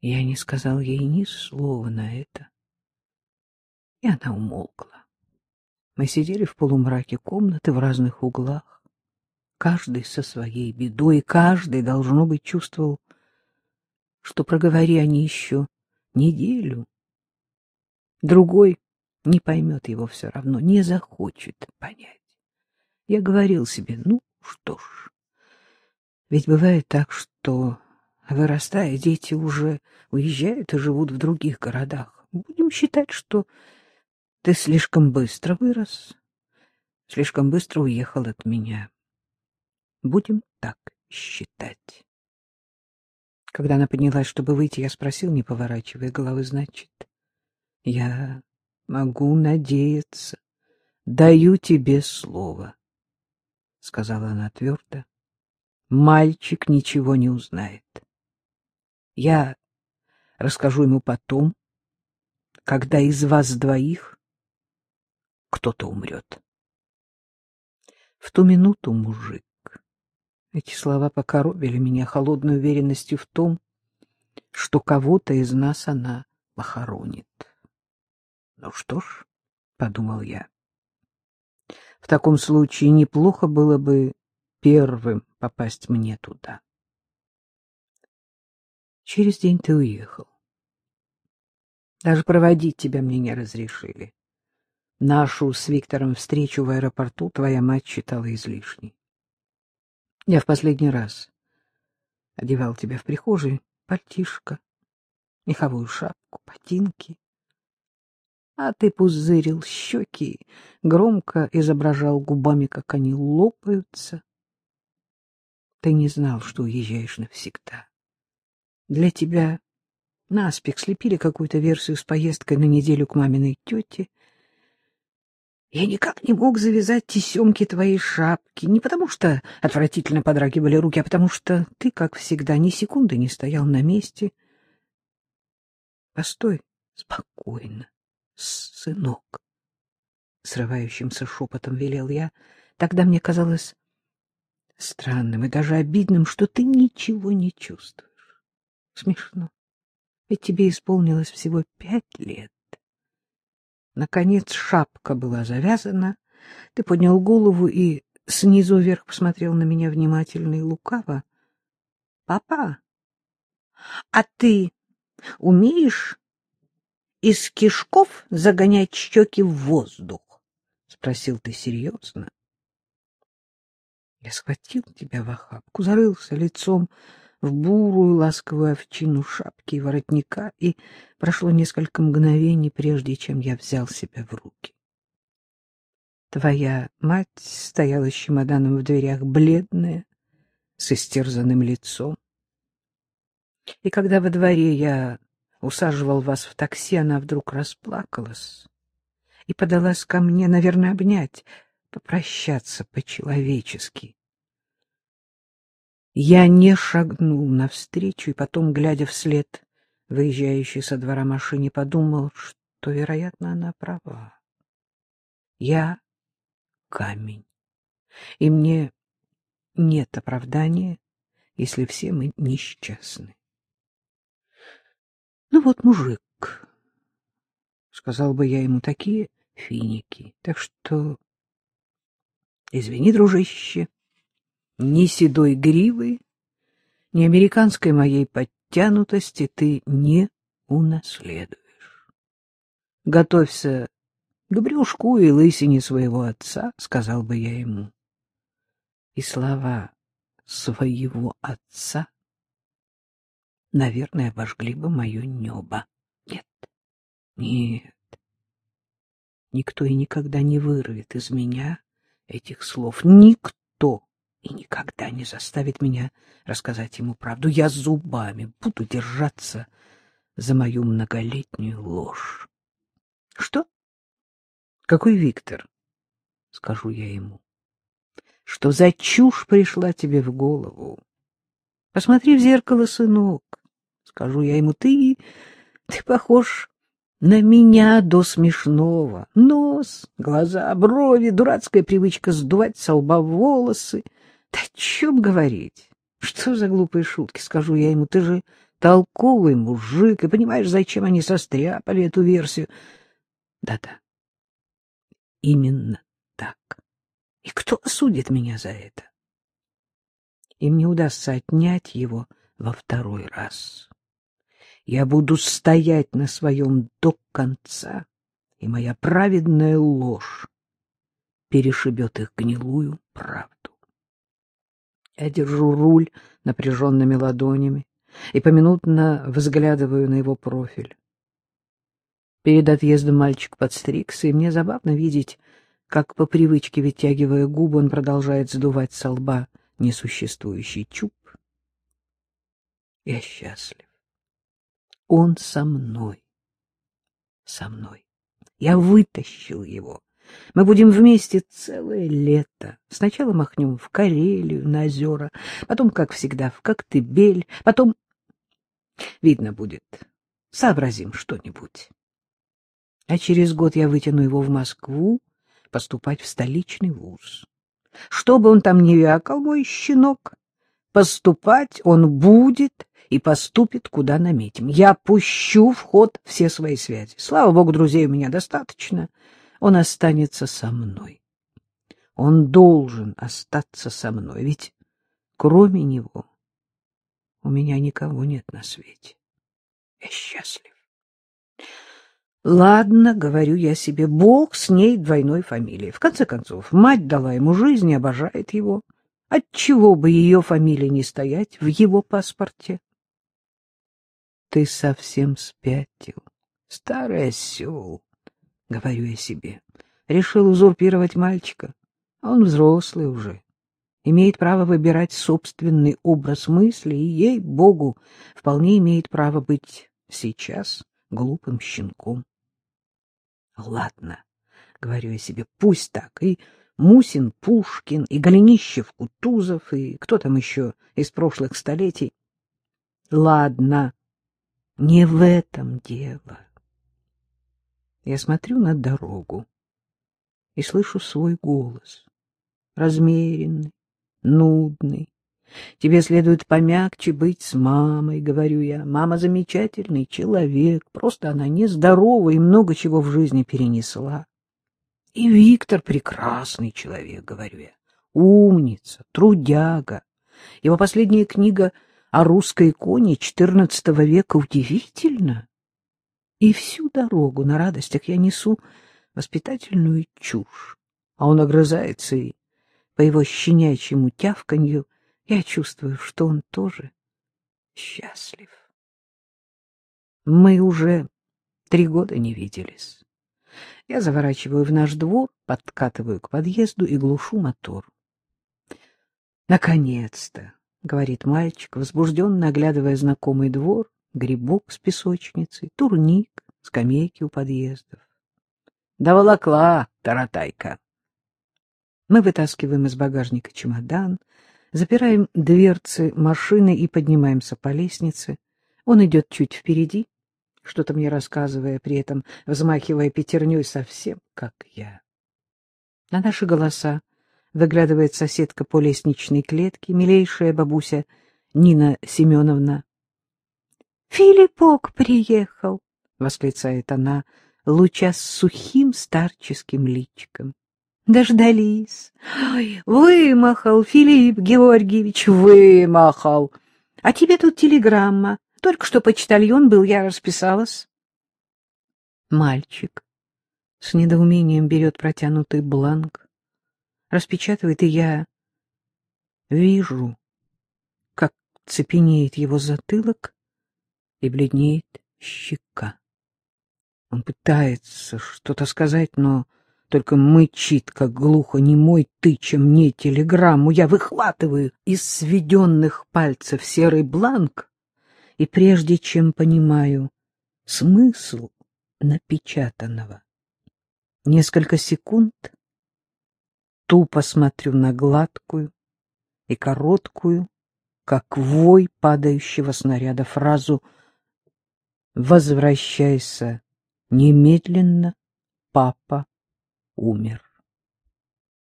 Я не сказал ей ни слова на это. И она умолкла. Мы сидели в полумраке комнаты в разных углах, каждый со своей бедой, каждый, должно быть, чувствовал, что проговори они еще неделю. Другой не поймет его все равно, не захочет понять. Я говорил себе, ну что ж, ведь бывает так, что, вырастая, дети уже уезжают и живут в других городах. Будем считать, что ты слишком быстро вырос, слишком быстро уехал от меня. Будем так считать. Когда она поднялась, чтобы выйти, я спросил, не поворачивая головы, значит, я могу надеяться. Даю тебе слово, — сказала она твердо. Мальчик ничего не узнает. Я расскажу ему потом, когда из вас двоих кто-то умрет. В ту минуту, мужик, эти слова покоробили меня холодной уверенностью в том, что кого-то из нас она похоронит. Ну что ж, — подумал я, — в таком случае неплохо было бы первым попасть мне туда. Через день ты уехал. Даже проводить тебя мне не разрешили. Нашу с Виктором встречу в аэропорту твоя мать считала излишней. Я в последний раз одевал тебя в прихожей, пальтишко, меховую шапку, ботинки а ты пузырил щеки, громко изображал губами, как они лопаются. Ты не знал, что уезжаешь навсегда. Для тебя наспех слепили какую-то версию с поездкой на неделю к маминой тете. Я никак не мог завязать тесемки твоей шапки, не потому что отвратительно подрагивали руки, а потому что ты, как всегда, ни секунды не стоял на месте. Постой спокойно сынок, — срывающимся шепотом велел я. Тогда мне казалось странным и даже обидным, что ты ничего не чувствуешь. Смешно. Ведь тебе исполнилось всего пять лет. Наконец шапка была завязана. Ты поднял голову и снизу вверх посмотрел на меня внимательно и лукаво. — Папа, а ты умеешь из кишков загонять щеки в воздух? — спросил ты серьезно. Я схватил тебя в охапку, зарылся лицом в бурую ласковую овчину шапки и воротника, и прошло несколько мгновений, прежде чем я взял себя в руки. Твоя мать стояла с чемоданом в дверях, бледная, с истерзанным лицом. И когда во дворе я усаживал вас в такси, она вдруг расплакалась и подалась ко мне, наверное, обнять, попрощаться по-человечески. Я не шагнул навстречу и потом, глядя вслед выезжающей со двора машине, подумал, что, вероятно, она права. Я камень, и мне нет оправдания, если все мы несчастны. Ну вот мужик, сказал бы я ему такие финики. Так что извини, дружище, ни седой гривы, ни американской моей подтянутости ты не унаследуешь. Готовься к брюшку и лысине своего отца, сказал бы я ему. И слова своего отца наверное, обожгли бы мое небо. Нет, нет, никто и никогда не вырвет из меня этих слов. Никто и никогда не заставит меня рассказать ему правду. Я зубами буду держаться за мою многолетнюю ложь. — Что? Какой Виктор? — скажу я ему. — Что за чушь пришла тебе в голову? Посмотри в зеркало, сынок. Скажу я ему, ты, ты похож на меня до смешного. Нос, глаза, брови, дурацкая привычка сдувать со лба волосы. Да о чем говорить? Что за глупые шутки, скажу я ему, ты же толковый мужик, и понимаешь, зачем они состряпали эту версию. Да-да, именно так. И кто осудит меня за это? Им не удастся отнять его во второй раз. Я буду стоять на своем до конца, и моя праведная ложь перешибет их гнилую правду. Я держу руль напряженными ладонями и поминутно взглядываю на его профиль. Перед отъездом мальчик подстригся, и мне забавно видеть, как по привычке, вытягивая губы, он продолжает сдувать со лба несуществующий чуб. Я счастлив. Он со мной. Со мной. Я вытащил его. Мы будем вместе целое лето. Сначала махнем в Карелию, на озера, потом, как всегда, в Коктебель, потом... Видно будет. Сообразим что-нибудь. А через год я вытяну его в Москву поступать в столичный вуз. Что бы он там ни вякал, мой щенок, поступать он будет и поступит, куда наметим. Я пущу в ход все свои связи. Слава богу, друзей у меня достаточно. Он останется со мной. Он должен остаться со мной, ведь кроме него у меня никого нет на свете. Я счастлив. Ладно, говорю я себе, Бог с ней двойной фамилией. В конце концов, мать дала ему жизнь и обожает его. Отчего бы ее фамилия не стоять в его паспорте? Ты совсем спятил, старый осел, — говорю я себе. Решил узурпировать мальчика. Он взрослый уже, имеет право выбирать собственный образ мысли и, ей-богу, вполне имеет право быть сейчас глупым щенком. Ладно, говорю я себе, пусть так, и Мусин, Пушкин, и Голенищев, Кутузов, и кто там еще из прошлых столетий. Ладно, не в этом дело. Я смотрю на дорогу и слышу свой голос, размеренный, нудный. Тебе следует помягче быть с мамой, говорю я. Мама замечательный человек, просто она нездорова и много чего в жизни перенесла. И Виктор прекрасный человек, говорю я. Умница, трудяга. Его последняя книга о русской иконе XIV века удивительна. И всю дорогу на радостях я несу воспитательную чушь, а он огрызается и по его щенячьему тявканью я чувствую, что он тоже счастлив. Мы уже три года не виделись. Я заворачиваю в наш двор, подкатываю к подъезду и глушу мотор. «Наконец-то!» — говорит мальчик, возбужденно оглядывая знакомый двор, грибок с песочницей, турник, скамейки у подъездов. «Доволокла, таратайка!» Мы вытаскиваем из багажника чемодан, запираем дверцы машины и поднимаемся по лестнице. Он идет чуть впереди, что-то мне рассказывая, при этом взмахивая пятерней совсем как я. На наши голоса выглядывает соседка по лестничной клетке, милейшая бабуся Нина Семеновна. — Филиппок приехал! — восклицает она, луча с сухим старческим личиком. Дождались. Ой, вымахал, Филипп Георгиевич, вымахал. А тебе тут телеграмма. Только что почтальон был, я расписалась. Мальчик с недоумением берет протянутый бланк, распечатывает, и я вижу, как цепенеет его затылок и бледнеет щека. Он пытается что-то сказать, но только мычит, как глухо немой, тыча мне телеграмму. Я выхватываю из сведенных пальцев серый бланк, и прежде чем понимаю смысл напечатанного, несколько секунд тупо смотрю на гладкую и короткую, как вой падающего снаряда, фразу «Возвращайся немедленно, папа умер.